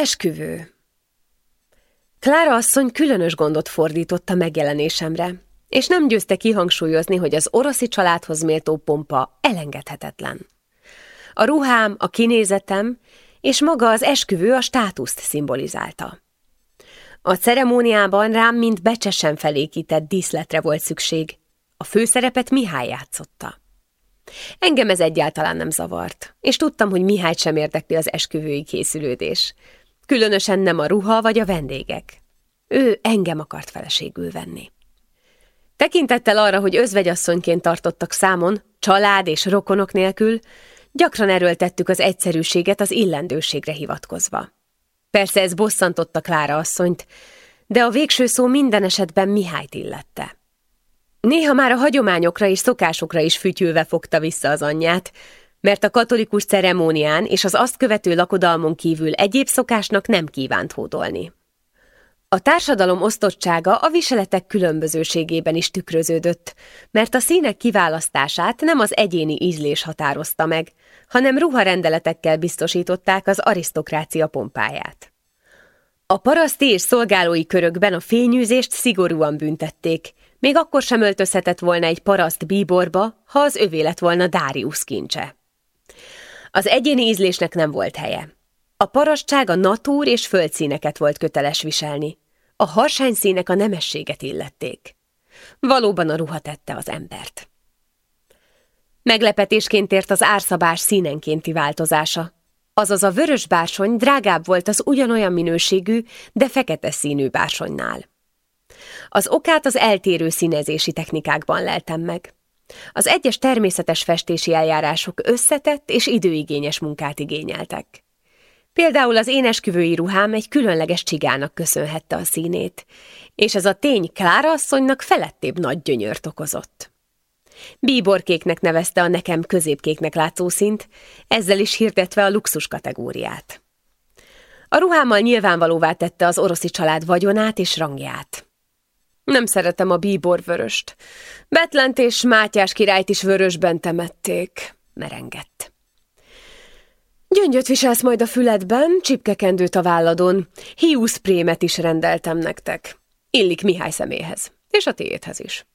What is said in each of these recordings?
Esküvő Klára asszony különös gondot fordított a megjelenésemre, és nem győzte kihangsúlyozni, hogy az oroszi családhoz méltó pompa elengedhetetlen. A ruhám, a kinézetem és maga az esküvő a státuszt szimbolizálta. A ceremóniában rám mint becsesen felékített díszletre volt szükség. A főszerepet Mihály játszotta. Engem ez egyáltalán nem zavart, és tudtam, hogy Mihály sem érdekli az esküvői készülődés. Különösen nem a ruha vagy a vendégek. Ő engem akart feleségül venni. Tekintettel arra, hogy özvegyasszonyként tartottak számon, család és rokonok nélkül, gyakran erőltettük az egyszerűséget az illendőségre hivatkozva. Persze ez bosszantotta Klára asszonyt, de a végső szó minden esetben Mihályt illette. Néha már a hagyományokra és szokásokra is fütyülve fogta vissza az anyját, mert a katolikus ceremónián és az azt követő lakodalmon kívül egyéb szokásnak nem kívánt hódolni. A társadalom osztottsága a viseletek különbözőségében is tükröződött, mert a színek kiválasztását nem az egyéni ízlés határozta meg, hanem ruharendeletekkel biztosították az arisztokrácia pompáját. A paraszti és szolgálói körökben a fényűzést szigorúan büntették, még akkor sem öltözhetett volna egy paraszt bíborba, ha az övé lett volna Dáriusz kincse. Az egyéni ízlésnek nem volt helye. A parasztság a natúr és földszíneket volt köteles viselni. A harsányszínek a nemességet illették. Valóban a ruha tette az embert. Meglepetésként ért az árszabás színenkénti változása. Azaz a vörös bársony drágább volt az ugyanolyan minőségű, de fekete színű bársonynál. Az okát az eltérő színezési technikákban leltem meg. Az egyes természetes festési eljárások összetett és időigényes munkát igényeltek. Például az énesküvői ruhám egy különleges csigának köszönhette a színét, és ez a tény Klára asszonynak felettébb nagy gyönyört okozott. Bíborkéknek nevezte a nekem középkéknek látszó szint, ezzel is hirdetve a luxus kategóriát. A ruhámmal nyilvánvalóvá tette az oroszi család vagyonát és rangját. Nem szeretem a bíborvöröst. Betlent és Mátyás királyt is vörösben temették, merengett. Gyöngyöt viselsz majd a füledben, csipkekendőt a válladon, hiuszprémet is rendeltem nektek. Illik Mihály szeméhez, és a tiédhez is.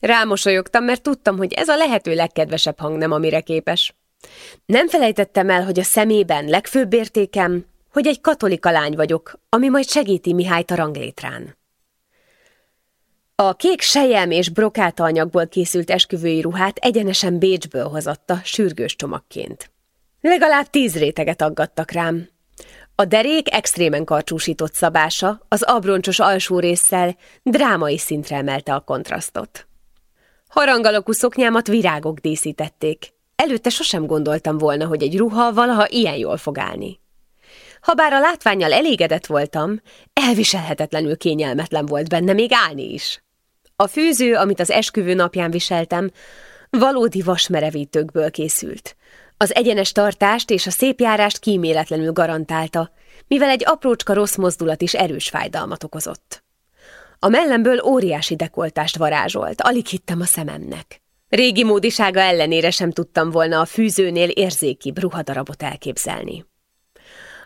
Rámosolyogtam, mert tudtam, hogy ez a lehető legkedvesebb hang nem, amire képes. Nem felejtettem el, hogy a szemében legfőbb értékem, hogy egy katolika lány vagyok, ami majd segíti Mihályt a ranglétrán. A kék sejem és brokáta anyagból készült esküvői ruhát egyenesen Bécsből hozatta, sürgős csomagként. Legalább tíz réteget aggattak rám. A derék extrémen karcsúsított szabása, az abroncsos alsó résszel drámai szintre emelte a kontrasztot. Harangalakú szoknyámat virágok díszítették. Előtte sosem gondoltam volna, hogy egy ruha valaha ilyen jól fog állni. Habár a látványjal elégedett voltam, elviselhetetlenül kényelmetlen volt benne még állni is. A fűző, amit az esküvő napján viseltem, valódi vasmerevítőkből készült. Az egyenes tartást és a szép járást kíméletlenül garantálta, mivel egy aprócska rossz mozdulat is erős fájdalmat okozott. A mellemből óriási dekoltást varázsolt, alig hittem a szememnek. Régi módisága ellenére sem tudtam volna a fűzőnél érzékibb ruhadarabot elképzelni.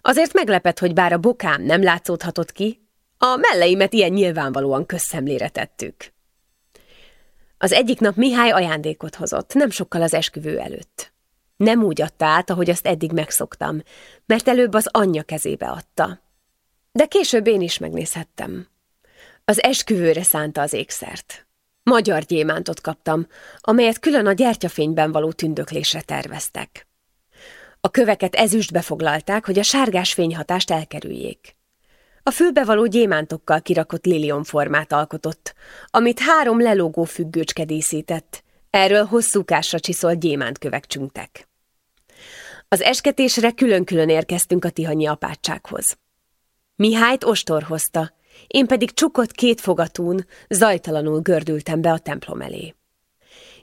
Azért meglepett, hogy bár a bokám nem látszódhatott ki, a melleimet ilyen nyilvánvalóan közszemlére tettük. Az egyik nap Mihály ajándékot hozott, nem sokkal az esküvő előtt. Nem úgy adta át, ahogy azt eddig megszoktam, mert előbb az anyja kezébe adta. De később én is megnézhettem. Az esküvőre szánta az ékszert. Magyar gyémántot kaptam, amelyet külön a gyertyafényben való tündöklésre terveztek. A köveket ezüstbe foglalták, hogy a sárgás fényhatást elkerüljék. A fülbevaló gyémántokkal kirakott lilionformát alkotott, amit három lelógó függőcske díszített, erről hosszúkásra csiszolt gyémántkövek csüngtek. Az esketésre külön-külön érkeztünk a tihanyi apátsághoz. Mihályt ostor hozta, én pedig csukott két fogatún, zajtalanul gördültem be a templom elé.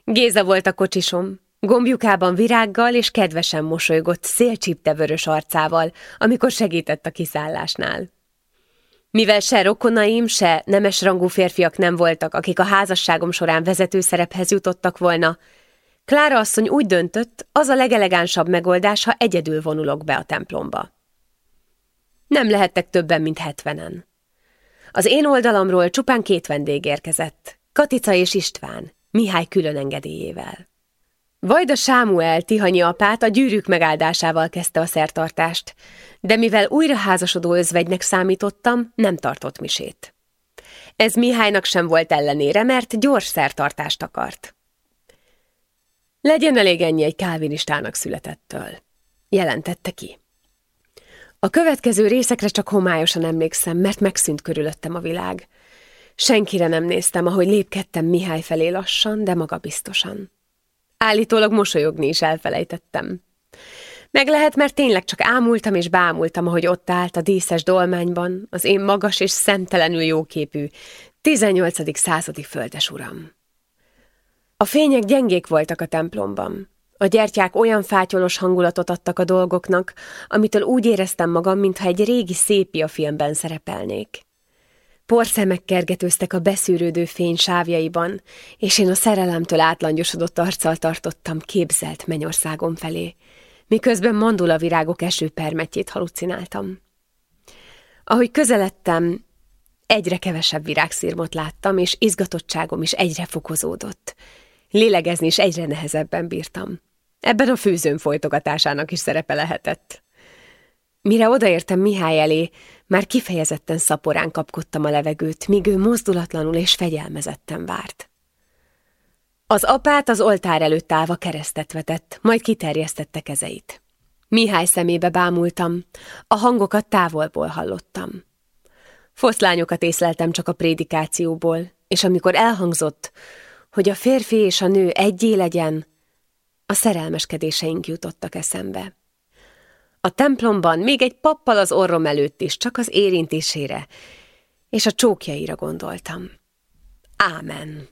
Géza volt a kocsisom, gombjukában virággal és kedvesen mosolygott szélcsipte vörös arcával, amikor segített a kiszállásnál. Mivel se rokonaim, se nemes rangú férfiak nem voltak, akik a házasságom során vezető szerephez jutottak volna, Klára asszony úgy döntött, az a legelegánsabb megoldás, ha egyedül vonulok be a templomba. Nem lehettek többen, mint hetvenen. Az én oldalamról csupán két vendég érkezett, Katica és István, Mihály külön engedélyével. Vajda Sámuel, Tihanyi apát a gyűrűk megáldásával kezdte a szertartást, de mivel újra házasodó özvegynek számítottam, nem tartott misét. Ez Mihálynak sem volt ellenére, mert gyors szertartást akart. Legyen elég ennyi egy kálvinistának születettől, jelentette ki. A következő részekre csak homályosan emlékszem, mert megszűnt körülöttem a világ. Senkire nem néztem, ahogy lépkedtem Mihály felé lassan, de magabiztosan. Állítólag mosolyogni is elfelejtettem. Meg lehet, mert tényleg csak ámultam és bámultam, ahogy ott állt a díszes dolmányban, az én magas és szemtelenül jóképű, 18. századi földes uram. A fények gyengék voltak a templomban. A gyertyák olyan fátyolos hangulatot adtak a dolgoknak, amitől úgy éreztem magam, mintha egy régi szépia filmben szerepelnék. Porszemek kergetőztek a beszűrődő fény sávjaiban, és én a szerelemtől átlangyosodott arccal tartottam képzelt mennyországom felé, miközben mandula virágok esőpermetjét halucináltam. Ahogy közeledtem, egyre kevesebb virágszírmot láttam, és izgatottságom is egyre fokozódott. Lélegezni is egyre nehezebben bírtam. Ebben a főzőm folytogatásának is szerepe lehetett. Mire odaértem Mihály elé, már kifejezetten szaporán kapkodtam a levegőt, míg ő mozdulatlanul és fegyelmezetten várt. Az apát az oltár előtt állva keresztet vetett, majd kiterjesztette kezeit. Mihály szemébe bámultam, a hangokat távolból hallottam. Foszlányokat észleltem csak a prédikációból, és amikor elhangzott, hogy a férfi és a nő egyé legyen, a szerelmeskedéseink jutottak eszembe. A templomban még egy pappal az orrom előtt is, csak az érintésére, és a csókjaira gondoltam. Ámen,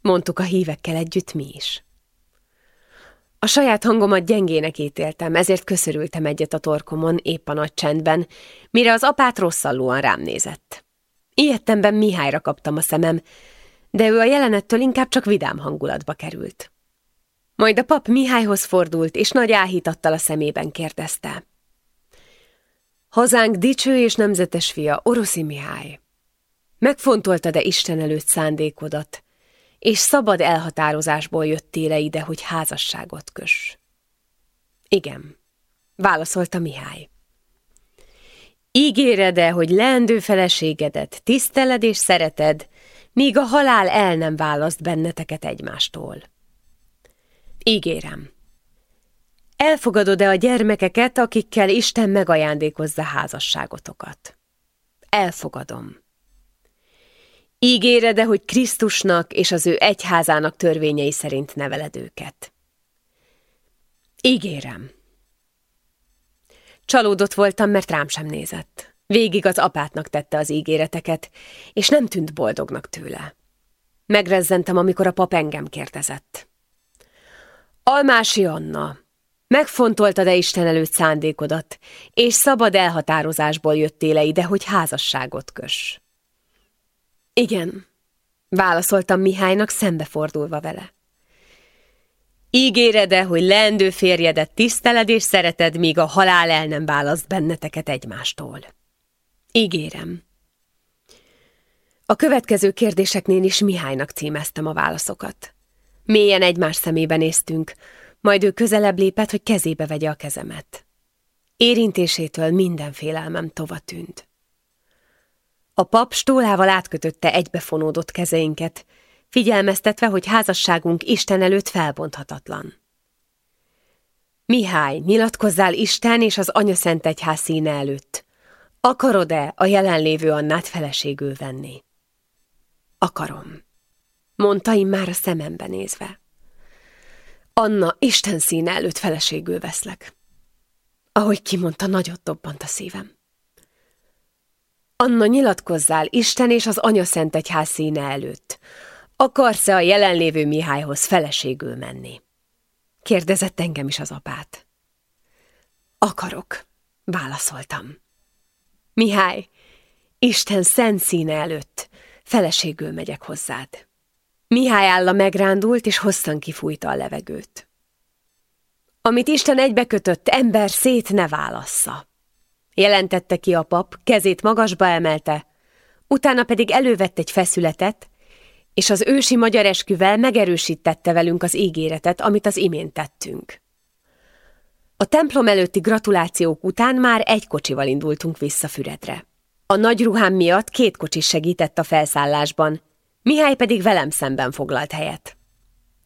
mondtuk a hívekkel együtt mi is. A saját hangomat gyengének ítéltem, ezért köszörültem egyet a torkomon épp a nagy csendben, mire az apát rosszallóan rám nézett. Ilyettemben Mihályra kaptam a szemem, de ő a jelenettől inkább csak vidám hangulatba került. Majd a pap Mihályhoz fordult, és nagy áhítattal a szemében kérdezte. Hazánk dicső és nemzetes fia, Oroszi Mihály. Megfontoltad-e Isten előtt szándékodat, és szabad elhatározásból jöttél -e ide, hogy házasságot kös? Igen, válaszolta Mihály. Ígéred-e, hogy leendő feleségedet tiszteled és szereted, míg a halál el nem választ benneteket egymástól? Ígérem. Elfogadod-e a gyermekeket, akikkel Isten megajándékozza házasságotokat? Elfogadom. Ígéred-e, hogy Krisztusnak és az ő egyházának törvényei szerint neveled őket? Ígérem. Csalódott voltam, mert rám sem nézett. Végig az apátnak tette az ígéreteket, és nem tűnt boldognak tőle. Megrezzentem, amikor a pap engem kérdezett. Almási Anna, megfontoltad-e Isten előtt szándékodat, és szabad elhatározásból jöttél-e ide, hogy házasságot kös? Igen, válaszoltam Mihálynak szembefordulva vele. Ígéred-e, hogy leendő férjedet tiszteled és szereted, míg a halál el nem választ benneteket egymástól? Ígérem. A következő kérdéseknél is Mihálynak címeztem a válaszokat. Mélyen egymás szemébe néztünk, majd ő közelebb lépett, hogy kezébe vegye a kezemet. Érintésétől minden félelmem tova tűnt. A pap stólával átkötötte egybefonódott kezeinket, figyelmeztetve, hogy házasságunk Isten előtt felbonthatatlan. Mihály, nyilatkozzál Isten és az Anya Szent Egyház színe előtt. Akarod-e a jelenlévő Annát feleségül venni? Akarom mondta már a szemembe nézve. Anna, Isten színe előtt feleségül veszlek. Ahogy kimondta, nagyot dobbant a szívem. Anna, nyilatkozzál Isten és az Anya Szent Egyház színe előtt. Akarsz-e a jelenlévő Mihályhoz feleségül menni? Kérdezett engem is az apát. Akarok, válaszoltam. Mihály, Isten szent színe előtt feleségül megyek hozzád. Mihály álla megrándult, és hosszan kifújta a levegőt. Amit Isten egybekötött, ember szét ne válassza. jelentette ki a pap, kezét magasba emelte, utána pedig elővett egy feszületet, és az ősi magyar esküvel megerősítette velünk az ígéretet, amit az imént tettünk. A templom előtti gratulációk után már egy kocsival indultunk vissza Füredre. A nagy ruhám miatt két kocsi segített a felszállásban, Mihály pedig velem szemben foglalt helyet.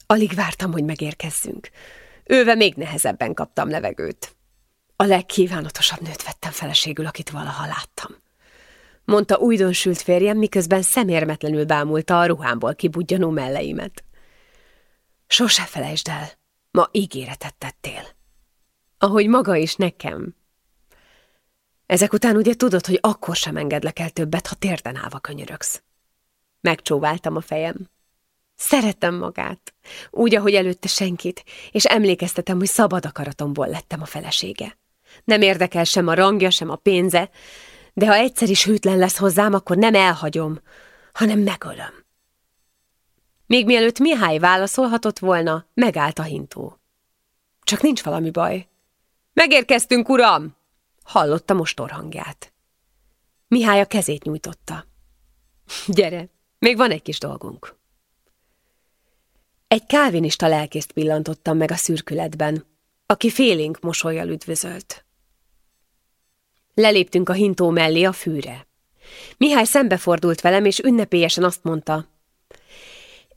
Alig vártam, hogy megérkezzünk. Őve még nehezebben kaptam levegőt. A legkívánatosabb nőt vettem feleségül, akit valaha láttam. Mondta újdonsült férjem, miközben szemérmetlenül bámulta a ruhámból kibudjanó melleimet. Sose felejtsd el, ma ígéretet tettél. Ahogy maga is nekem. Ezek után ugye tudod, hogy akkor sem engedlek el többet, ha térden állva könyörögsz. Megcsóváltam a fejem. Szeretem magát, úgy, ahogy előtte senkit, és emlékeztetem, hogy szabad akaratomból lettem a felesége. Nem érdekel sem a rangja, sem a pénze, de ha egyszer is hűtlen lesz hozzám, akkor nem elhagyom, hanem megölöm. Még mielőtt Mihály válaszolhatott volna, megállt a hintó. Csak nincs valami baj. Megérkeztünk, uram! Hallotta mostor hangját. Mihály a kezét nyújtotta. Gyere, még van egy kis dolgunk. Egy kávinista lelkészt pillantottam meg a szürkületben, aki félénk mosolyjal üdvözölt. Leléptünk a hintó mellé a fűre. Mihály szembefordult velem, és ünnepélyesen azt mondta.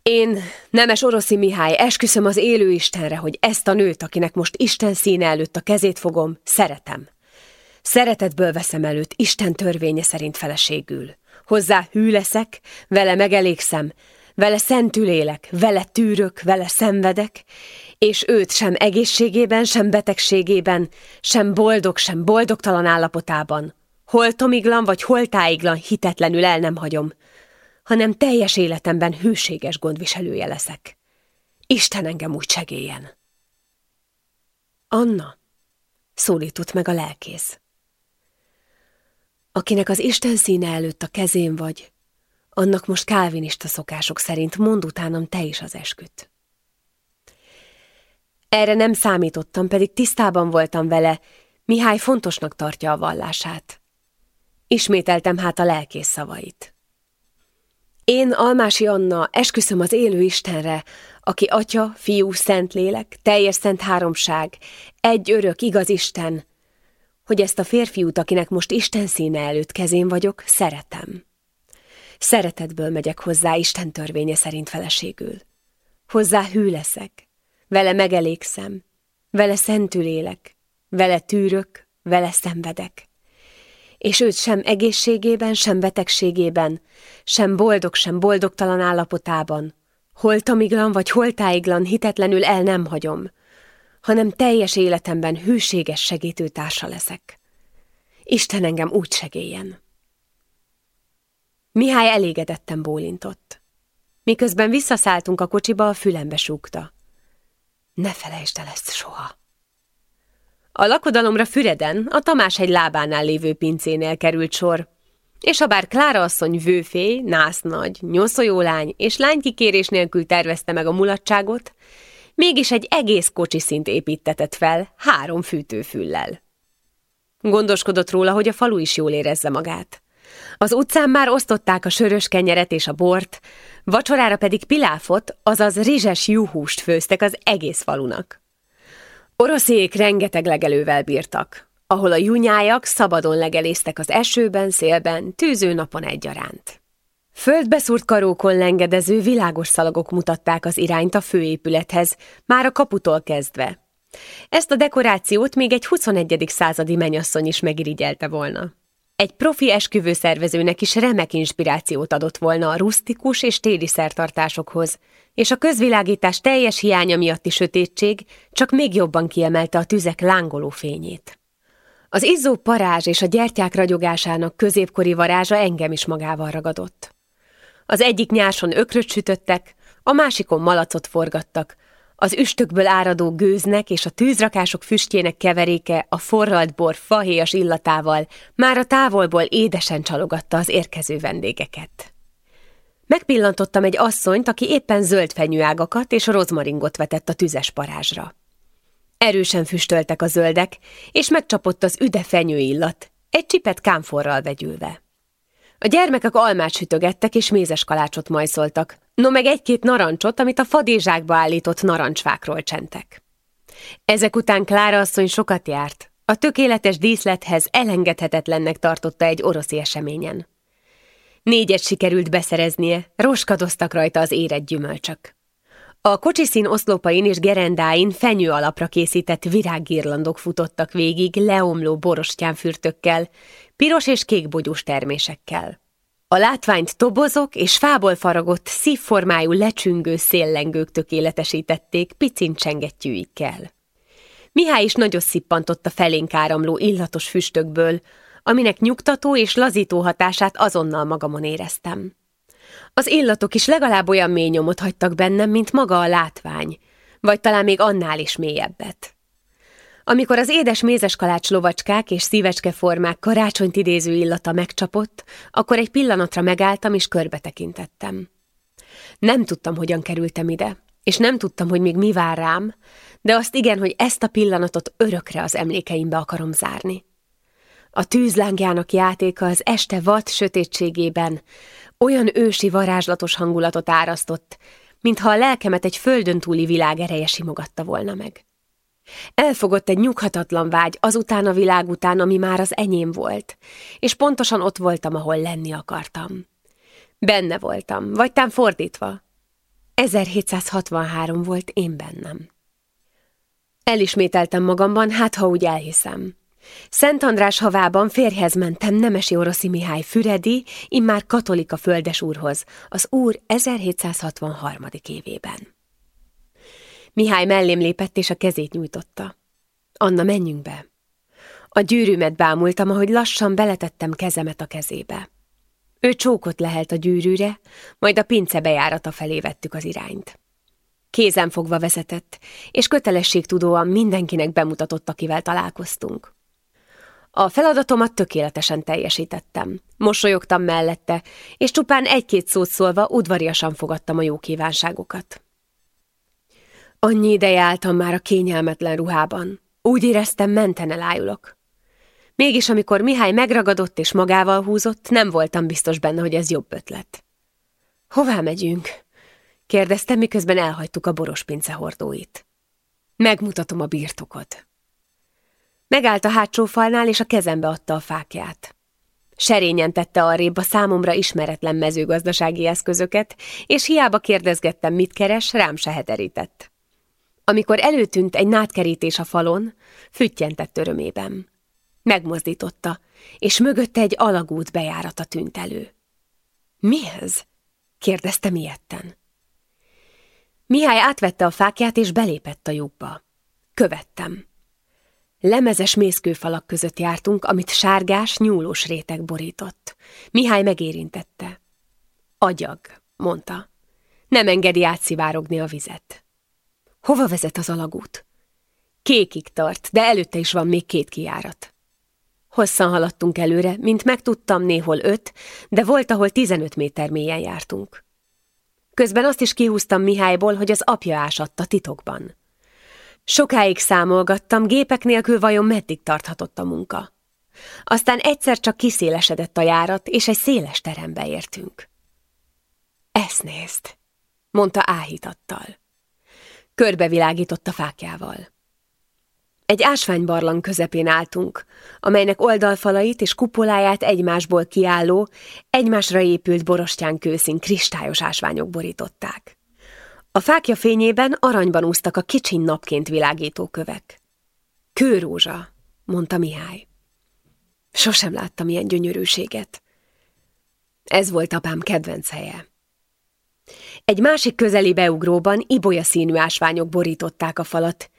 Én, nemes oroszi Mihály, esküszöm az élő Istenre, hogy ezt a nőt, akinek most Isten színe előtt a kezét fogom, szeretem. Szeretetből veszem előtt Isten törvénye szerint feleségül. Hozzá hű leszek, vele megelégszem, vele szentül élek, vele tűrök, vele szenvedek, és őt sem egészségében, sem betegségében, sem boldog, sem boldogtalan állapotában, holtomiglan vagy holtáiglan hitetlenül el nem hagyom, hanem teljes életemben hűséges gondviselője leszek. Isten engem úgy segéljen. Anna, szólított meg a lelkész. Akinek az Isten színe előtt a kezén vagy, annak most kálvinista szokások szerint mond utánam te is az esküt. Erre nem számítottam, pedig tisztában voltam vele, Mihály fontosnak tartja a vallását. Ismételtem hát a lelkész szavait. Én, Almási Anna, esküszöm az élő Istenre, aki Atya, Fiú, Szentlélek, teljes szent háromság, egy örök, igaz Isten, hogy ezt a férfiút, akinek most Isten színe előtt kezén vagyok, szeretem. Szeretetből megyek hozzá Isten törvénye szerint feleségül. Hozzá hű leszek, vele megelégszem, vele szentül élek, vele tűrök, vele szenvedek. És őt sem egészségében, sem betegségében, sem boldog, sem boldogtalan állapotában, holtamiglan vagy holtáiglan hitetlenül el nem hagyom, hanem teljes életemben hűséges segítőtársa leszek. Isten engem úgy segéljen. Mihály elégedetten bólintott. Miközben visszaszálltunk a kocsiba, a fülembe súgta. Ne felejtsd el ezt soha. A lakodalomra Füreden, a Tamás egy lábánál lévő pincénél került sor, és ha Klára asszony vőfély, násznagy, nyoszójólány és lánykikérés nélkül tervezte meg a mulatságot, mégis egy egész kocsiszint építetett fel, három fűtőfüllel. Gondoskodott róla, hogy a falu is jól érezze magát. Az utcán már osztották a sörös kenyeret és a bort, vacsorára pedig piláfot, azaz rizses juhúst főztek az egész falunak. Oroszék rengeteg legelővel bírtak, ahol a junyájak szabadon legeléztek az esőben, szélben, tűző napon egyaránt. Földbeszúrt karókon lengedező világos szalagok mutatták az irányt a főépülethez, már a kaputól kezdve. Ezt a dekorációt még egy 21. századi menyasszony is megirigyelte volna. Egy profi esküvőszervezőnek is remek inspirációt adott volna a rustikus és téli szertartásokhoz, és a közvilágítás teljes hiánya miatti sötétség csak még jobban kiemelte a tüzek lángoló fényét. Az izzó parázs és a gyertyák ragyogásának középkori varázsa engem is magával ragadott. Az egyik nyáson ökröt sütöttek, a másikon malacot forgattak, az üstökből áradó gőznek és a tűzrakások füstjének keveréke a forralt bor fahéjas illatával már a távolból édesen csalogatta az érkező vendégeket. Megpillantottam egy asszonyt, aki éppen zöld fenyőágakat és rozmaringot vetett a tüzes parázsra. Erősen füstöltek a zöldek, és megcsapott az üde fenyő illat, egy csipet kámforral vegyülve. A gyermekek almát sütögettek és mézes kalácsot majszoltak, no meg egy-két narancsot, amit a fadézsákba állított narancsfákról csentek. Ezek után Klára asszony sokat járt. A tökéletes díszlethez elengedhetetlennek tartotta egy oroszi eseményen. Négyet sikerült beszereznie, roskadoztak rajta az érett gyümölcsök. A kocsiszín oszlopain és gerendáin fenyő alapra készített virággírlandok futottak végig leomló borostyánfürtökkel, piros és kékbogyós termésekkel. A látványt tobozok és fából faragott, szívformájú lecsüngő széllengők tökéletesítették picin csengettyűikkel. Mihály is nagyot szippantott a felénk áramló illatos füstökből, aminek nyugtató és lazító hatását azonnal magamon éreztem. Az illatok is legalább olyan mély nyomot hagytak bennem, mint maga a látvány, vagy talán még annál is mélyebbet. Amikor az édes mézes kalács lovacskák és szívecskeformák karácsonyt idéző illata megcsapott, akkor egy pillanatra megálltam és körbe tekintettem. Nem tudtam, hogyan kerültem ide, és nem tudtam, hogy még mi vár rám, de azt igen, hogy ezt a pillanatot örökre az emlékeimbe akarom zárni. A tűzlángjának játéka az este vad sötétségében olyan ősi varázslatos hangulatot árasztott, mintha a lelkemet egy földön túli világ ereje simogatta volna meg. Elfogott egy nyughatatlan vágy azután a világ után, ami már az enyém volt, és pontosan ott voltam, ahol lenni akartam. Benne voltam, vagy tám fordítva. 1763 volt én bennem. Elismételtem magamban, hát ha úgy elhiszem. Szent András havában férjhez mentem Nemesi Oroszi Mihály Füredi, immár katolika földes úrhoz, az úr 1763. évében. Mihály mellém lépett, és a kezét nyújtotta. Anna, menjünk be. A gyűrűmet bámultam, ahogy lassan beletettem kezemet a kezébe. Ő csókot lehelt a gyűrűre, majd a pince bejárata felé vettük az irányt. Kézen fogva vezetett, és kötelességtudóan mindenkinek bemutatott, akivel találkoztunk. A feladatomat tökéletesen teljesítettem. Mosolyogtam mellette, és csupán egy-két szót szólva udvariasan fogadtam a jó kívánságokat. Annyi ideje álltam már a kényelmetlen ruhában. Úgy éreztem, menten elájulok. Mégis, amikor Mihály megragadott és magával húzott, nem voltam biztos benne, hogy ez jobb ötlet. Hová megyünk? kérdeztem, miközben elhagytuk a boros pince hordóit. Megmutatom a birtokot. Megállt a hátsó falnál, és a kezembe adta a fákját. Serényen tette arrébb a számomra ismeretlen mezőgazdasági eszközöket, és hiába kérdezgettem, mit keres, rám se heterített. Amikor előtűnt egy nátkerítés a falon, füttyentett örömében. Megmozdította, és mögötte egy alagút bejárata tűnt elő. Mi ez? kérdezte ilyetten. Mihály átvette a fákját, és belépett a lyukba. Követtem. Lemezes mészkőfalak között jártunk, amit sárgás, nyúlós réteg borított. Mihály megérintette. Agyag, mondta. Nem engedi átszivárogni a vizet. Hova vezet az alagút? Kékig tart, de előtte is van még két kijárat. Hosszan haladtunk előre, mint megtudtam, néhol öt, de volt, ahol tizenöt méter mélyen jártunk. Közben azt is kihúztam Mihályból, hogy az apja ásatta titokban. Sokáig számolgattam, gépek nélkül vajon meddig tarthatott a munka. Aztán egyszer csak kiszélesedett a járat, és egy széles terembe értünk. Ezt nézd, mondta áhítattal. Körbevilágított a fákjával. Egy ásványbarlang közepén álltunk, amelynek oldalfalait és kupoláját egymásból kiálló, egymásra épült borostyán kőszín kristályos ásványok borították. A fákja fényében aranyban úsztak a kicsin napként világító kövek. Kőrózsa, mondta Mihály. Sosem láttam ilyen gyönyörűséget. Ez volt apám kedvenc helye. Egy másik közeli beugróban ibolya színű ásványok borították a falat,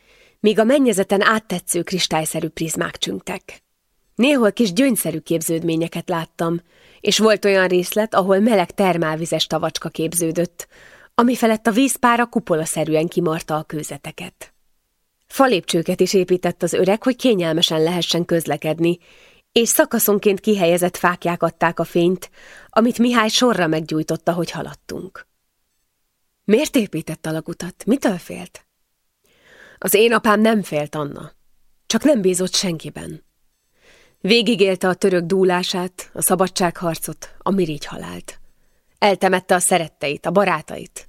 míg a mennyezeten áttetsző kristályszerű prizmák csüngtek. Néhol kis gyöngyszerű képződményeket láttam, és volt olyan részlet, ahol meleg termálvizes tavacska képződött, ami felett a vízpára kupolaszerűen kimarta a kőzeteket. Falépcsőket is épített az öreg, hogy kényelmesen lehessen közlekedni, és szakaszonként kihelyezett fákják adták a fényt, amit Mihály sorra meggyújtotta, hogy haladtunk. Miért épített alagutat? Mitől félt? Az én apám nem félt, Anna. Csak nem bízott senkiben. Végigélte a török dúlását, a szabadságharcot, a mirigy halált. Eltemette a szeretteit, a barátait.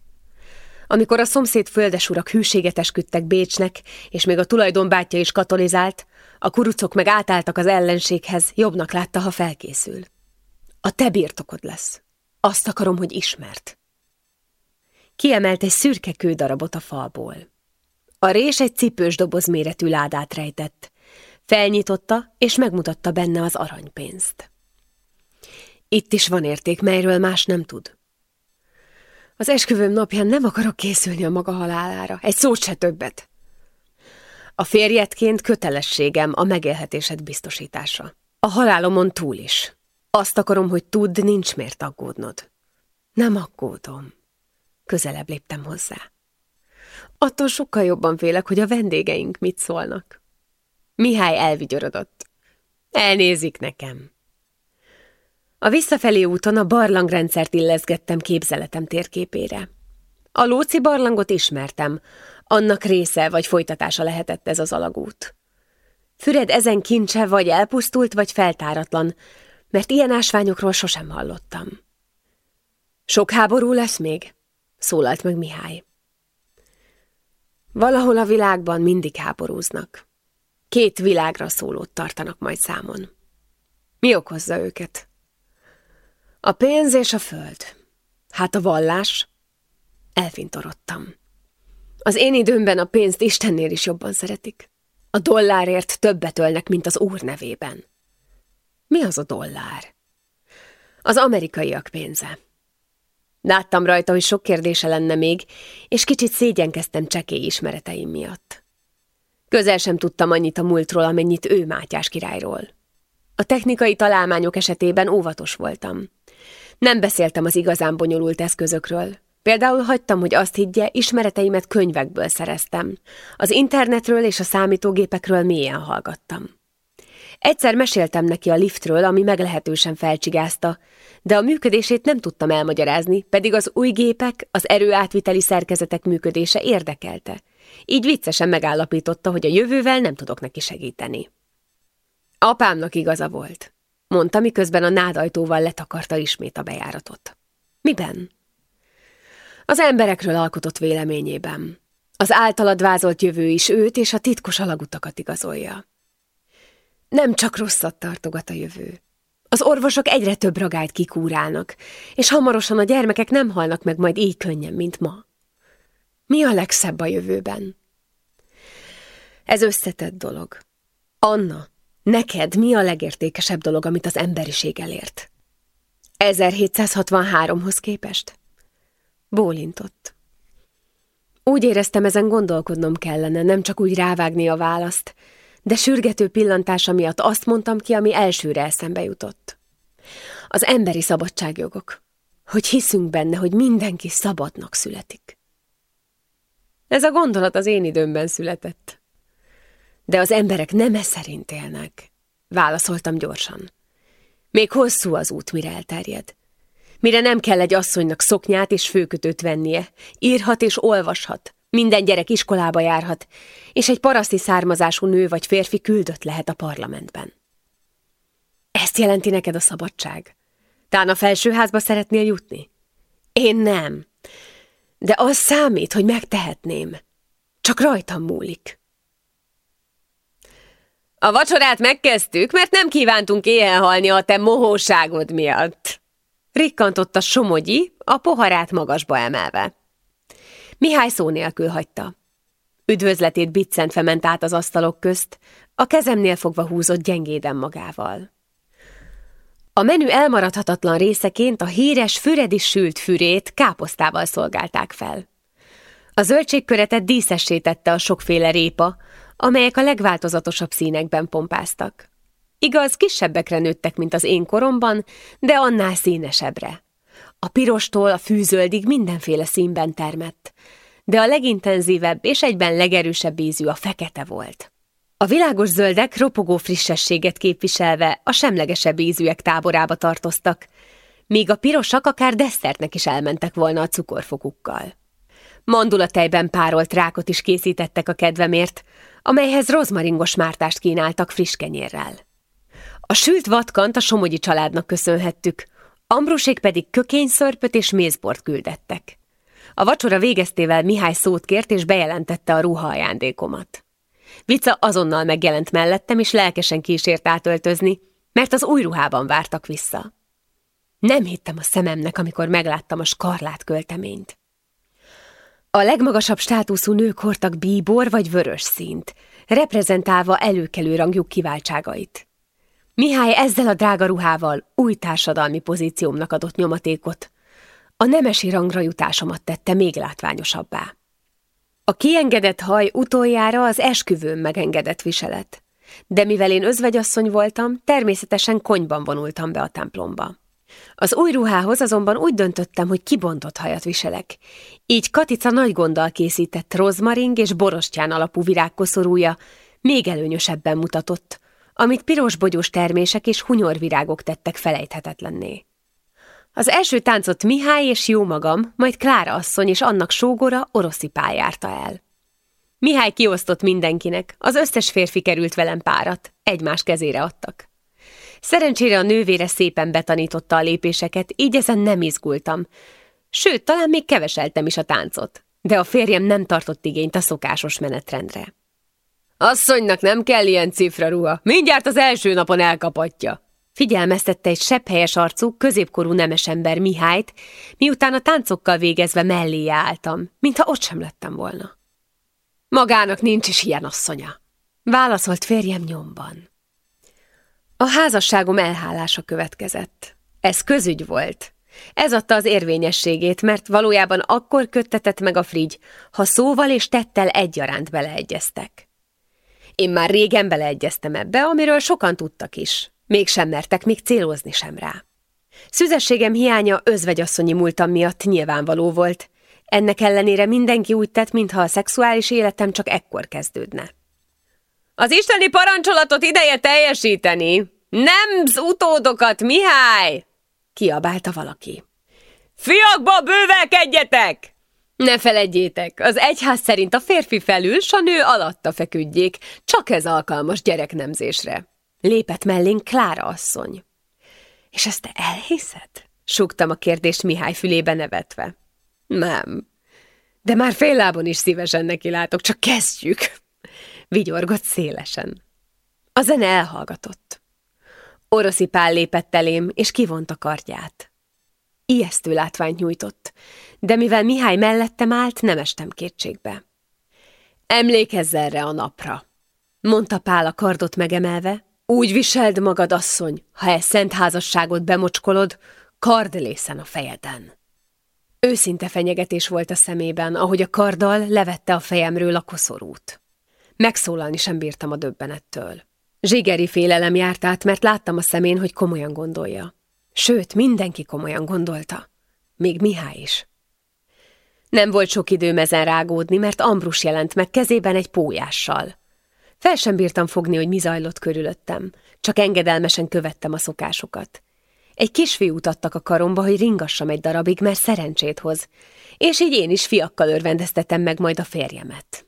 Amikor a szomszéd földesurak hűséget esküdtek Bécsnek, és még a tulajdonbátyja is katolizált, a kurucok meg átálltak az ellenséghez, jobbnak látta, ha felkészül. A te birtokod lesz. Azt akarom, hogy ismert. Kiemelt egy szürke kődarabot a falból. A rés egy cipős doboz méretű ládát rejtett. Felnyitotta, és megmutatta benne az aranypénzt. Itt is van érték, melyről más nem tud. Az esküvőm napján nem akarok készülni a maga halálára, egy szót se többet. A férjedként kötelességem a megélhetésed biztosítása. A halálomon túl is. Azt akarom, hogy tudd, nincs miért aggódnod. Nem aggódom. Közelebb léptem hozzá. Attól sokkal jobban félek, hogy a vendégeink mit szólnak. Mihály elvigyorodott. Elnézik nekem. A visszafelé úton a barlangrendszert illeszgettem képzeletem térképére. A Lóci barlangot ismertem, annak része vagy folytatása lehetett ez az alagút. Füred ezen kincse vagy elpusztult, vagy feltáratlan, mert ilyen ásványokról sosem hallottam. Sok háború lesz még? szólalt meg Mihály. Valahol a világban mindig háborúznak. Két világra szólót tartanak majd számon. Mi okozza őket? A pénz és a föld. Hát a vallás? Elfintorodtam. Az én időmben a pénzt Istennél is jobban szeretik. A dollárért többet ölnek, mint az Úr nevében. Mi az a dollár? Az amerikaiak pénze. Láttam rajta, hogy sok kérdése lenne még, és kicsit szégyenkeztem csekély ismereteim miatt. Közel sem tudtam annyit a múltról, amennyit ő Mátyás királyról. A technikai találmányok esetében óvatos voltam. Nem beszéltem az igazán bonyolult eszközökről. Például hagytam, hogy azt higgye, ismereteimet könyvekből szereztem. Az internetről és a számítógépekről mélyen hallgattam. Egyszer meséltem neki a liftről, ami meglehetősen felcsigázta, de a működését nem tudtam elmagyarázni, pedig az új gépek, az erőátviteli szerkezetek működése érdekelte. Így viccesen megállapította, hogy a jövővel nem tudok neki segíteni. Apámnak igaza volt, mondta, miközben a nádajtóval letakarta ismét a bejáratot. Miben? Az emberekről alkotott véleményében. Az általad vázolt jövő is őt és a titkos alagutakat igazolja. Nem csak rosszat tartogat a jövő. Az orvosok egyre több ragályt kikúrálnak, és hamarosan a gyermekek nem halnak meg majd így könnyen, mint ma. Mi a legszebb a jövőben? Ez összetett dolog. Anna, neked mi a legértékesebb dolog, amit az emberiség elért? 1763-hoz képest? Bólintott. Úgy éreztem, ezen gondolkodnom kellene, nem csak úgy rávágni a választ, de sürgető pillantása miatt azt mondtam ki, ami elsőre eszembe jutott. Az emberi szabadságjogok. Hogy hiszünk benne, hogy mindenki szabadnak születik. Ez a gondolat az én időmben született. De az emberek nem e szerint élnek, válaszoltam gyorsan. Még hosszú az út, mire elterjed. Mire nem kell egy asszonynak szoknyát és főkötőt vennie, írhat és olvashat, minden gyerek iskolába járhat, és egy paraszti származású nő vagy férfi küldött lehet a parlamentben. Ezt jelenti neked a szabadság? Tán a felsőházba szeretnél jutni? Én nem. De az számít, hogy megtehetném. Csak rajtam múlik. A vacsorát megkezdtük, mert nem kívántunk éhen halni a te mohóságod miatt. Rikkantott a somogyi, a poharát magasba emelve. Mihály szó nélkül hagyta. Üdvözletét biccentve ment át az asztalok közt, a kezemnél fogva húzott gyengéden magával. A menü elmaradhatatlan részeként a híres füredi sült fürét káposztával szolgálták fel. A zöldségköretet díszessé tette a sokféle répa, amelyek a legváltozatosabb színekben pompáztak. Igaz, kisebbekre nőttek, mint az én koromban, de annál színesebbre. A pirostól a fűzöldig mindenféle színben termett, de a legintenzívebb és egyben legerősebb ízű a fekete volt. A világos zöldek ropogó frissességet képviselve a semlegesebb ízűek táborába tartoztak, míg a pirosak akár desszertnek is elmentek volna a cukorfokukkal. Mandulatejben párolt rákot is készítettek a kedvemért, amelyhez rozmaringos mártást kínáltak friss kenyérrel. A sült vatkant a Somogyi családnak köszönhettük, Ambrosék pedig kökényszörpöt és mézbort küldettek. A vacsora végeztével Mihály szót kért és bejelentette a ruha ajándékomat. Vica azonnal megjelent mellettem, és lelkesen kísért átöltözni, mert az új ruhában vártak vissza. Nem hittem a szememnek, amikor megláttam a skarlát költeményt. A legmagasabb státuszú nők hordtak bíbor vagy vörös színt, reprezentálva előkelő rangjuk kiváltságait. Mihály ezzel a drága ruhával új társadalmi pozíciómnak adott nyomatékot. A nemesi rangra jutásomat tette még látványosabbá. A kiengedett haj utoljára az esküvőn megengedett viselet, de mivel én özvegyasszony voltam, természetesen konyban vonultam be a templomba. Az új ruhához azonban úgy döntöttem, hogy kibontott hajat viselek. Így Katica nagy gonddal készített rozmaring és borostyán alapú virágkoszorúja még előnyösebben mutatott, amit piros bogyós termések és hunyorvirágok tettek felejthetetlenné. Az első táncot Mihály és jó magam, majd Klára asszony és annak sógora oroszi járta el. Mihály kiosztott mindenkinek, az összes férfi került velem párat, egymás kezére adtak. Szerencsére a nővére szépen betanította a lépéseket, így ezen nem izgultam. Sőt, talán még keveseltem is a táncot, de a férjem nem tartott igényt a szokásos menetrendre. Asszonynak nem kell ilyen cifraruha, mindjárt az első napon elkapatja. Figyelmeztette egy sepphelyes arcú, középkorú nemesember Mihályt, miután a táncokkal végezve mellé álltam, mintha ott sem lettem volna. Magának nincs is ilyen asszonya, válaszolt férjem nyomban. A házasságom elhálása következett. Ez közügy volt. Ez adta az érvényességét, mert valójában akkor köttetett meg a frigy, ha szóval és tettel egyaránt beleegyeztek. Én már régen beleegyeztem ebbe, amiről sokan tudtak is. Mégsem mertek még célozni sem rá. Szüzességem hiánya özvegyasszonyi múltam miatt nyilvánvaló volt. Ennek ellenére mindenki úgy tett, mintha a szexuális életem csak ekkor kezdődne. Az isteni parancsolatot ideje teljesíteni! Nem utódokat, Mihály! kiabálta valaki. Fiakba bővelkedjetek! Ne feledjétek, az egyház szerint a férfi felül, s a nő alatta feküdjék, csak ez alkalmas gyereknemzésre. Lépett mellénk Klára asszony. És ezt te elhiszed? Sugtam a kérdést Mihály fülébe nevetve. Nem. De már fél lábon is szívesen neki látok, csak kezdjük. Vigyorgott szélesen. A zene elhallgatott. Oroszi Pál lépett elém, és kivonta kardját. Ijesztő látványt nyújtott, de mivel Mihály mellettem állt, nem estem kétségbe. Emlékezz erre a napra, mondta Pál a kardot megemelve, úgy viseld magad, asszony, ha e szent házasságot bemocskolod, kard lészen a fejeden. Őszinte fenyegetés volt a szemében, ahogy a karddal levette a fejemről a koszorút. Megszólalni sem bírtam a döbbenettől. Zsigeri félelem járt át, mert láttam a szemén, hogy komolyan gondolja. Sőt, mindenki komolyan gondolta. Még Mihály is. Nem volt sok időm ezen rágódni, mert Ambrus jelent meg kezében egy pójással. Fel sem bírtam fogni, hogy mi zajlott körülöttem, csak engedelmesen követtem a szokásokat. Egy kisfiút adtak a karomba, hogy ringassam egy darabig, mert szerencsét hoz, és így én is fiakkal örvendeztetem meg majd a férjemet.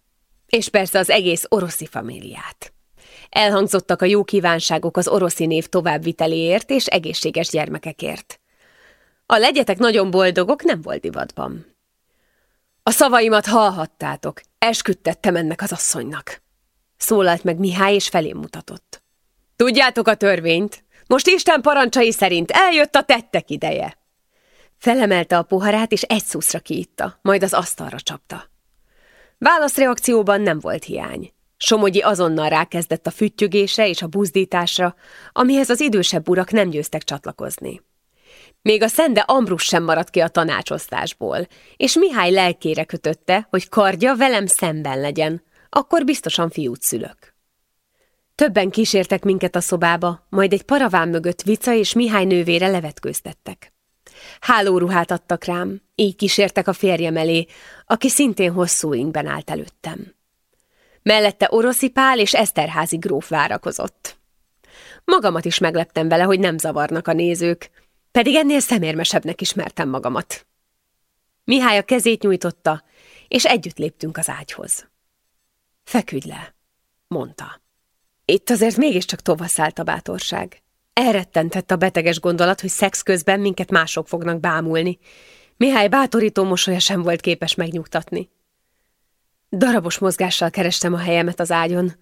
És persze az egész oroszi famíliát. Elhangzottak a jó kívánságok az oroszi név továbbviteléért és egészséges gyermekekért. A legyetek nagyon boldogok nem volt divatban. A szavaimat hallhattátok, esküdtettem ennek az asszonynak. Szólalt meg Mihály, és felém mutatott. Tudjátok a törvényt? Most Isten parancsai szerint eljött a tettek ideje. Felemelte a poharát, és egy szuszra kiitta, majd az asztalra csapta. Válaszreakcióban nem volt hiány. Somogyi azonnal rákezdett a füttyögésre és a buzdításra, amihez az idősebb urak nem győztek csatlakozni. Még a szende Ambrus sem maradt ki a tanácsosztásból, és Mihály lelkére kötötte, hogy kardja velem szemben legyen, akkor biztosan fiút szülök. Többen kísértek minket a szobába, majd egy paraván mögött Vica és Mihály nővére levetkőztettek. Hálóruhát adtak rám, így kísértek a férjem elé, aki szintén hosszú ingben állt előttem. Mellette Oroszi Pál és Eszterházi gróf várakozott. Magamat is megleptem vele, hogy nem zavarnak a nézők, pedig ennél szemérmesebbnek ismertem magamat. Mihály a kezét nyújtotta, és együtt léptünk az ágyhoz. Feküdj le, mondta. Itt azért mégiscsak tovaszállt a bátorság. Elrettentett a beteges gondolat, hogy szex közben minket mások fognak bámulni. Mihály bátorító mosolya sem volt képes megnyugtatni. Darabos mozgással kerestem a helyemet az ágyon.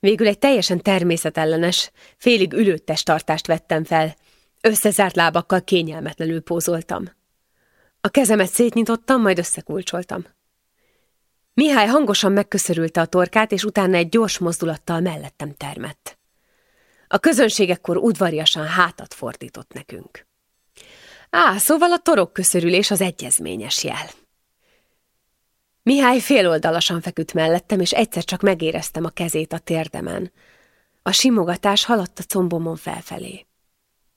Végül egy teljesen természetellenes, félig ülőtt testtartást vettem fel. Összezárt lábakkal kényelmetlenül pózoltam. A kezemet szétnyitottam, majd összekulcsoltam. Mihály hangosan megköszörülte a torkát, és utána egy gyors mozdulattal mellettem termett. A közönség ekkor udvariasan hátat fordított nekünk. Á, szóval a torok köszörülés az egyezményes jel. Mihály féloldalasan feküdt mellettem, és egyszer csak megéreztem a kezét a térdemen. A simogatás haladt a combomon felfelé.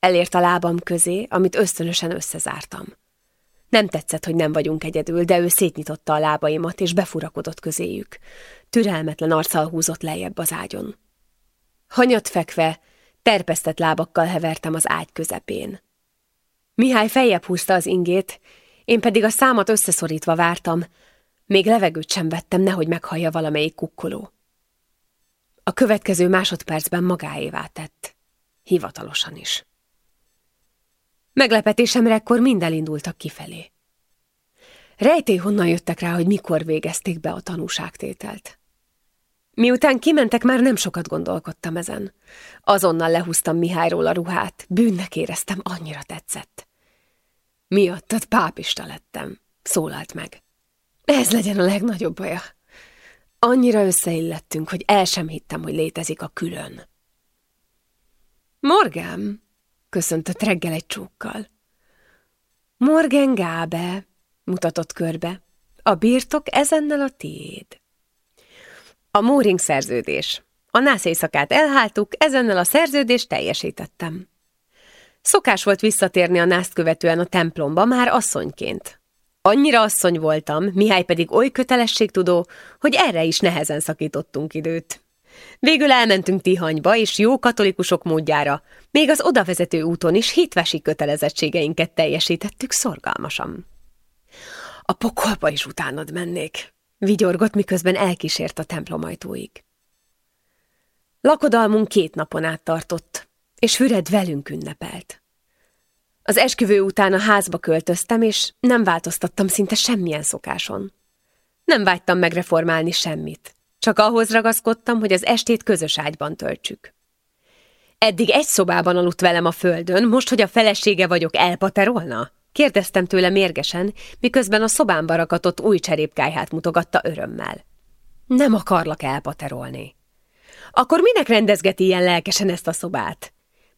Elért a lábam közé, amit ösztönösen összezártam. Nem tetszett, hogy nem vagyunk egyedül, de ő szétnyitotta a lábaimat, és befurakodott közéjük. Türelmetlen arccal húzott lejjebb az ágyon. Hanyat fekve, terpesztett lábakkal hevertem az ágy közepén. Mihály feljebb húzta az ingét, én pedig a számat összeszorítva vártam, még levegőt sem vettem, nehogy meghallja valamelyik kukkoló. A következő másodpercben magáévá tett. Hivatalosan is. Meglepetésemre ekkor mind elindultak kifelé. Rejté honnan jöttek rá, hogy mikor végezték be a tanúságtételt. Miután kimentek, már nem sokat gondolkodtam ezen. Azonnal lehúztam Mihályról a ruhát, bűnnek éreztem, annyira tetszett. Miattad pápista lettem, szólalt meg. Ez legyen a legnagyobb baja. Annyira összeillettünk, hogy el sem hittem, hogy létezik a külön. Morgán, köszöntött reggel egy csókkal. Morgan Gábe, mutatott körbe. A birtok ezennel a tiéd. A mooring szerződés. A nász éjszakát elháltuk, ezennel a szerződést teljesítettem. Szokás volt visszatérni a nászt követően a templomba, már asszonyként. Annyira asszony voltam, Mihály pedig oly kötelességtudó, hogy erre is nehezen szakítottunk időt. Végül elmentünk Tihanyba, és jó katolikusok módjára, még az odavezető úton is hitvesi kötelezettségeinket teljesítettük szorgalmasan. A pokolba is utánad mennék, vigyorgott, miközben elkísért a templom ajtóig. Lakodalmunk két napon át tartott, és Füred velünk ünnepelt. Az esküvő után a házba költöztem, és nem változtattam szinte semmilyen szokáson. Nem vágytam megreformálni semmit, csak ahhoz ragaszkodtam, hogy az estét közös ágyban töltsük. Eddig egy szobában aludt velem a földön, most, hogy a felesége vagyok, elpaterolna? Kérdeztem tőle mérgesen, miközben a szobámba rakatott új cserépkájhát mutogatta örömmel. Nem akarlak elpaterolni. Akkor minek rendezgeti ilyen lelkesen ezt a szobát?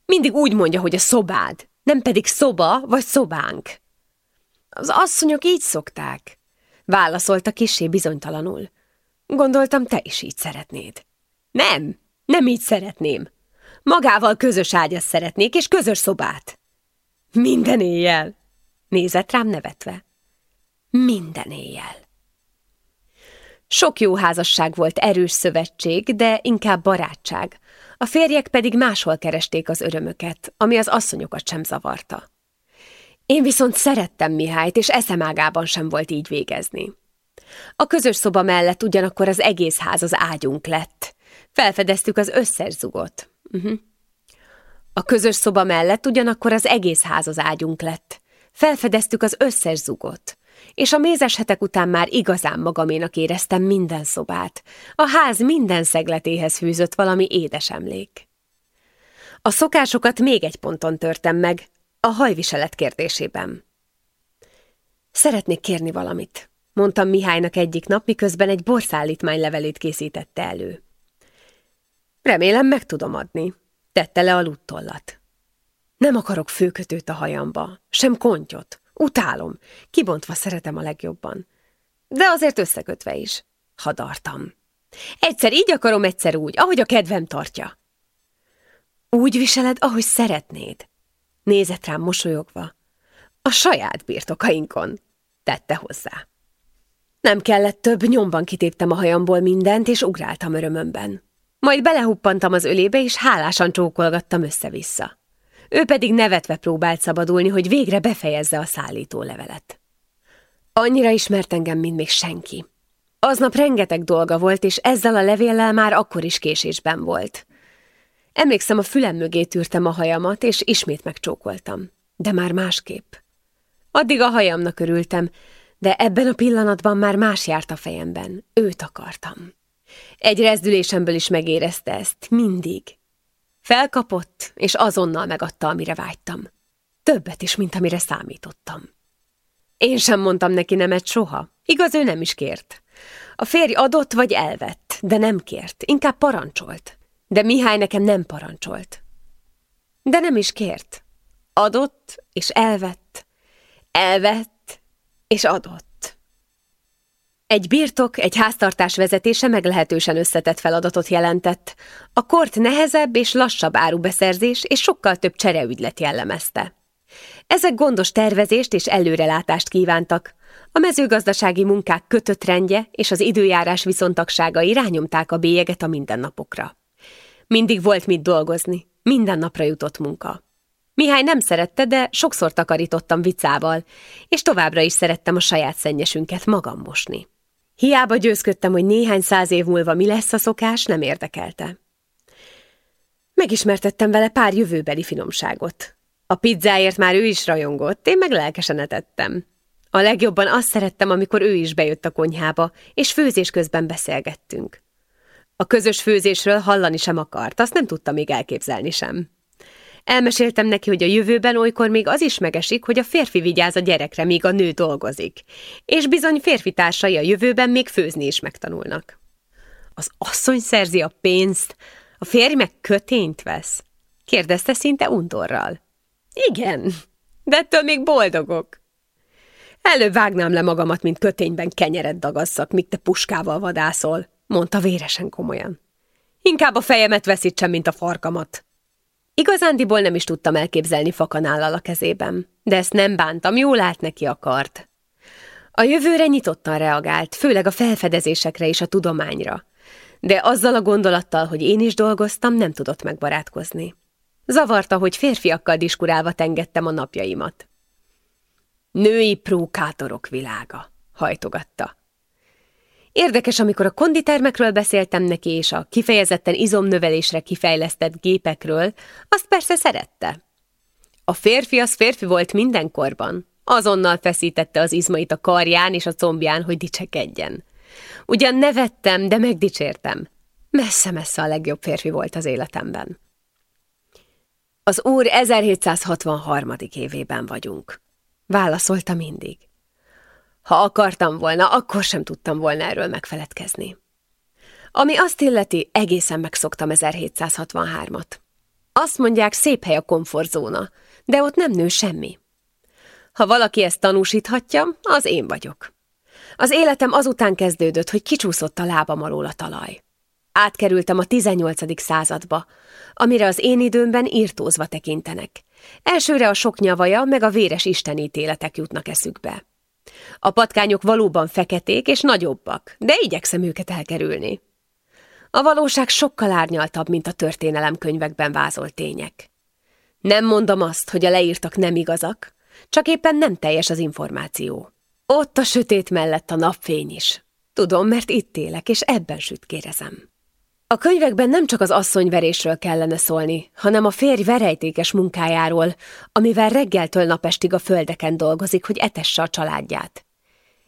Mindig úgy mondja, hogy a szobád, nem pedig szoba vagy szobánk. Az asszonyok így szokták, válaszolta kisé bizonytalanul. Gondoltam, te is így szeretnéd. Nem, nem így szeretném. Magával közös ágyat szeretnék, és közös szobát. Minden éjjel. Nézett rám nevetve. Minden éjjel. Sok jó házasság volt erős szövetség, de inkább barátság. A férjek pedig máshol keresték az örömöket, ami az asszonyokat sem zavarta. Én viszont szerettem Mihályt, és eszemágában sem volt így végezni. A közös szoba mellett ugyanakkor az egész ház az ágyunk lett. Felfedeztük az összes zugot. Uh-huh. A közös szoba mellett ugyanakkor az egész ház az ágyunk lett. Felfedeztük az összes zugot, és a mézes hetek után már igazán magaménak éreztem minden szobát. A ház minden szegletéhez fűzött valami édes emlék. A szokásokat még egy ponton törtem meg, a hajviselet kérdésében. Szeretnék kérni valamit, mondtam Mihálynak egyik nap, miközben egy borszállítmány levelét készítette elő. Remélem meg tudom adni, tette le a luttollat. Nem akarok főkötőt a hajamba, sem kontyot. Utálom, kibontva szeretem a legjobban. De azért összekötve is. Hadartam. Egyszer így akarom, egyszer úgy, ahogy a kedvem tartja. Úgy viseled, ahogy szeretnéd. Nézett rám mosolyogva. A saját birtokainkon, tette hozzá. Nem kellett több, nyomban kitéptem a hajamból mindent, és ugráltam örömömben. Majd belehuppantam az ölébe, és hálásan csókolgattam össze-vissza ő pedig nevetve próbált szabadulni, hogy végre befejezze a szállító levelet. Annyira ismert engem, mint még senki. Aznap rengeteg dolga volt, és ezzel a levéllel már akkor is késésben volt. Emlékszem, a fülem mögé tűrtem a hajamat, és ismét megcsókoltam. De már másképp. Addig a hajamnak örültem, de ebben a pillanatban már más járt a fejemben. Őt akartam. Egy rezdülésemből is megérezte ezt, mindig. Felkapott, és azonnal megadta, amire vágytam. Többet is, mint amire számítottam. Én sem mondtam neki nemet soha. Igaz, ő nem is kért. A férj adott vagy elvett, de nem kért, inkább parancsolt. De Mihály nekem nem parancsolt. De nem is kért. Adott és elvett, elvett és adott. Egy birtok, egy háztartás vezetése meglehetősen összetett feladatot jelentett. A kort nehezebb és lassabb árubeszerzés és sokkal több csereügylet jellemezte. Ezek gondos tervezést és előrelátást kívántak. A mezőgazdasági munkák kötött rendje és az időjárás viszontagsága irányomták a bélyeget a mindennapokra. Mindig volt mit dolgozni, minden napra jutott munka. Mihály nem szerette, de sokszor takarítottam vicával, és továbbra is szerettem a saját szennyesünket magam mosni. Hiába győzködtem, hogy néhány száz év múlva mi lesz a szokás, nem érdekelte. Megismertettem vele pár jövőbeli finomságot. A pizzáért már ő is rajongott, én meg lelkesen etettem. A legjobban azt szerettem, amikor ő is bejött a konyhába, és főzés közben beszélgettünk. A közös főzésről hallani sem akart, azt nem tudta még elképzelni sem. Elmeséltem neki, hogy a jövőben olykor még az is megesik, hogy a férfi vigyáz a gyerekre, míg a nő dolgozik. És bizony férfi társai a jövőben még főzni is megtanulnak. Az asszony szerzi a pénzt, a férj meg kötényt vesz? Kérdezte szinte undorral. Igen, de ettől még boldogok. Előbb vágnám le magamat, mint kötényben kenyeret dagasszak, míg te puskával vadászol, mondta véresen komolyan. Inkább a fejemet veszítsem, mint a farkamat. Igazándiból nem is tudtam elképzelni fakanállal a kezében, de ezt nem bántam, jól állt neki a kart. A jövőre nyitottan reagált, főleg a felfedezésekre és a tudományra, de azzal a gondolattal, hogy én is dolgoztam, nem tudott megbarátkozni. Zavarta, hogy férfiakkal diskurálva tengettem a napjaimat. Női prókátorok világa, hajtogatta. Érdekes, amikor a konditermekről beszéltem neki, és a kifejezetten izomnövelésre kifejlesztett gépekről, azt persze szerette. A férfi az férfi volt mindenkorban. Azonnal feszítette az izmait a karján és a combján, hogy dicsekedjen. Ugyan nevettem, de megdicsértem. Messze-messze a legjobb férfi volt az életemben. Az úr 1763. évében vagyunk. Válaszolta mindig. Ha akartam volna, akkor sem tudtam volna erről megfeledkezni. Ami azt illeti, egészen megszoktam 1763-at. Azt mondják, szép hely a komfortzóna, de ott nem nő semmi. Ha valaki ezt tanúsíthatja, az én vagyok. Az életem azután kezdődött, hogy kicsúszott a lábam alól a talaj. Átkerültem a 18. századba, amire az én időmben írtózva tekintenek. Elsőre a sok nyavaja, meg a véres istenítéletek jutnak eszükbe. A patkányok valóban feketék és nagyobbak, de igyekszem őket elkerülni. A valóság sokkal árnyaltabb, mint a történelemkönyvekben vázolt tények. Nem mondom azt, hogy a leírtak nem igazak, csak éppen nem teljes az információ. Ott a sötét mellett a napfény is. Tudom, mert itt élek, és ebben sütkérezem. A könyvekben nem csak az asszonyverésről kellene szólni, hanem a férj verejtékes munkájáról, amivel reggeltől napestig a földeken dolgozik, hogy etesse a családját.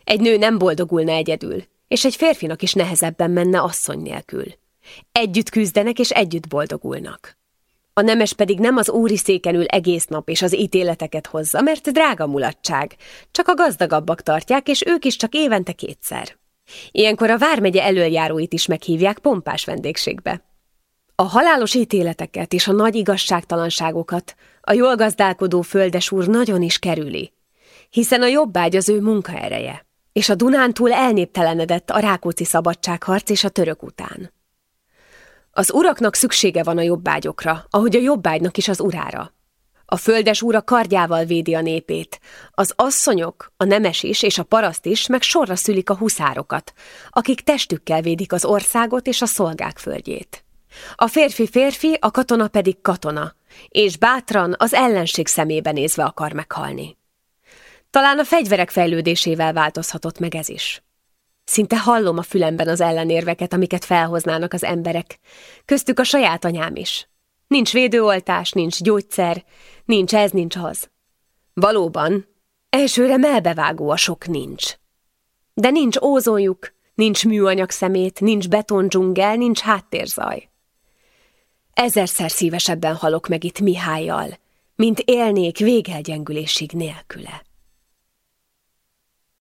Egy nő nem boldogulna egyedül, és egy férfinak is nehezebben menne asszony nélkül. Együtt küzdenek és együtt boldogulnak. A nemes pedig nem az úri széken ül egész nap és az ítéleteket hozza, mert drága mulatság. Csak a gazdagabbak tartják, és ők is csak évente kétszer. Ilyenkor a vármegye elöljáróit is meghívják pompás vendégségbe. A halálos ítéleteket és a nagy igazságtalanságokat a jól gazdálkodó földesúr nagyon is kerüli, hiszen a jobbágy az ő munkaereje, és a Dunántúl elnéptelenedett a Rákóczi szabadságharc és a török után. Az uraknak szüksége van a jobbágyokra, ahogy a jobbágynak is az urára. A földes úr a kardjával védi a népét. Az asszonyok, a nemes is és a paraszt is meg sorra szülik a huszárokat, akik testükkel védik az országot és a szolgák földjét. A férfi férfi, a katona pedig katona, és bátran az ellenség szemébe nézve akar meghalni. Talán a fegyverek fejlődésével változhatott meg ez is. Szinte hallom a fülemben az ellenérveket, amiket felhoznának az emberek, köztük a saját anyám is. Nincs védőoltás, nincs gyógyszer, nincs ez, nincs az. Valóban, elsőre melbevágó a sok nincs. De nincs ózonjuk, nincs műanyag szemét, nincs betondzsungel, nincs háttérzaj. Ezerszer szívesebben halok meg itt Mihályjal, mint élnék végelgyengülésig nélküle.